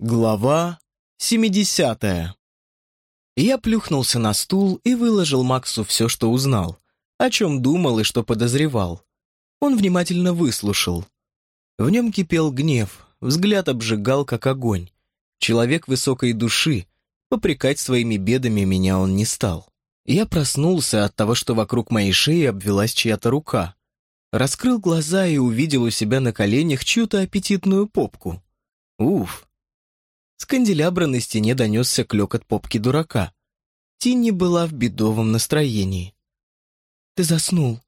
Глава 70 Я плюхнулся на стул и выложил Максу все, что узнал, о чем думал и что подозревал. Он внимательно выслушал. В нем кипел гнев, взгляд обжигал, как огонь. Человек высокой души, попрекать своими бедами меня он не стал. Я проснулся от того, что вокруг моей шеи обвелась чья-то рука. Раскрыл глаза и увидел у себя на коленях чью-то аппетитную попку. Уф! С канделябра на стене донесся клёкот попки дурака. Тинни была в бедовом настроении. «Ты заснул.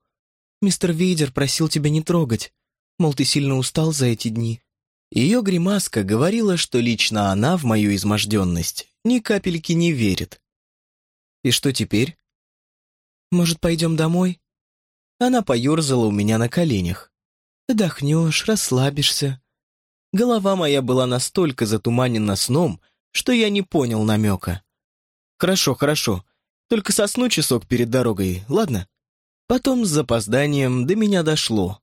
Мистер Вейдер просил тебя не трогать. Мол, ты сильно устал за эти дни». Ее гримаска говорила, что лично она в мою изможденность ни капельки не верит. «И что теперь?» «Может, пойдем домой?» Она поерзала у меня на коленях. «Отдохнешь, расслабишься. Голова моя была настолько затуманена сном, что я не понял намека. «Хорошо, хорошо. Только сосну часок перед дорогой, ладно?» Потом с запозданием до меня дошло.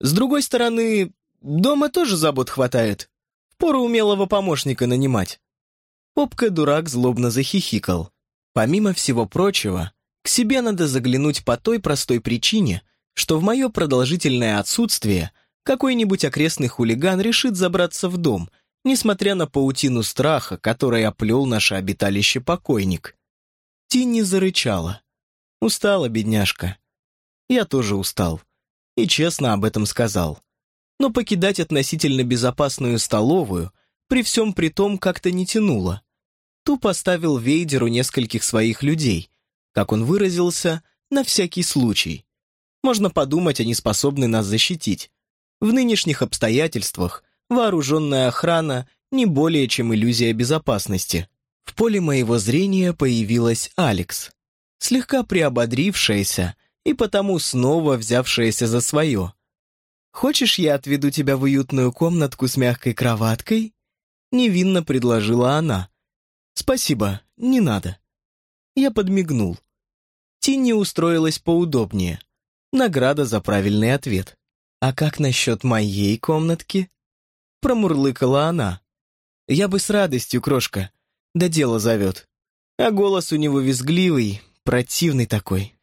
С другой стороны, дома тоже забот хватает. Впору умелого помощника нанимать. Попка-дурак злобно захихикал. Помимо всего прочего, к себе надо заглянуть по той простой причине, что в мое продолжительное отсутствие – какой-нибудь окрестный хулиган решит забраться в дом, несмотря на паутину страха, которой оплел наше обиталище покойник. Тинни зарычала. Устала, бедняжка. Я тоже устал. И честно об этом сказал. Но покидать относительно безопасную столовую при всем при том как-то не тянуло. Ту поставил Вейдеру нескольких своих людей, как он выразился, на всякий случай. Можно подумать, они способны нас защитить. В нынешних обстоятельствах вооруженная охрана не более чем иллюзия безопасности. В поле моего зрения появилась Алекс, слегка приободрившаяся и потому снова взявшаяся за свое. «Хочешь, я отведу тебя в уютную комнатку с мягкой кроваткой?» Невинно предложила она. «Спасибо, не надо». Я подмигнул. Тинни устроилась поудобнее. Награда за правильный ответ. «А как насчет моей комнатки?» Промурлыкала она. «Я бы с радостью, крошка. Да дело зовет. А голос у него визгливый, противный такой».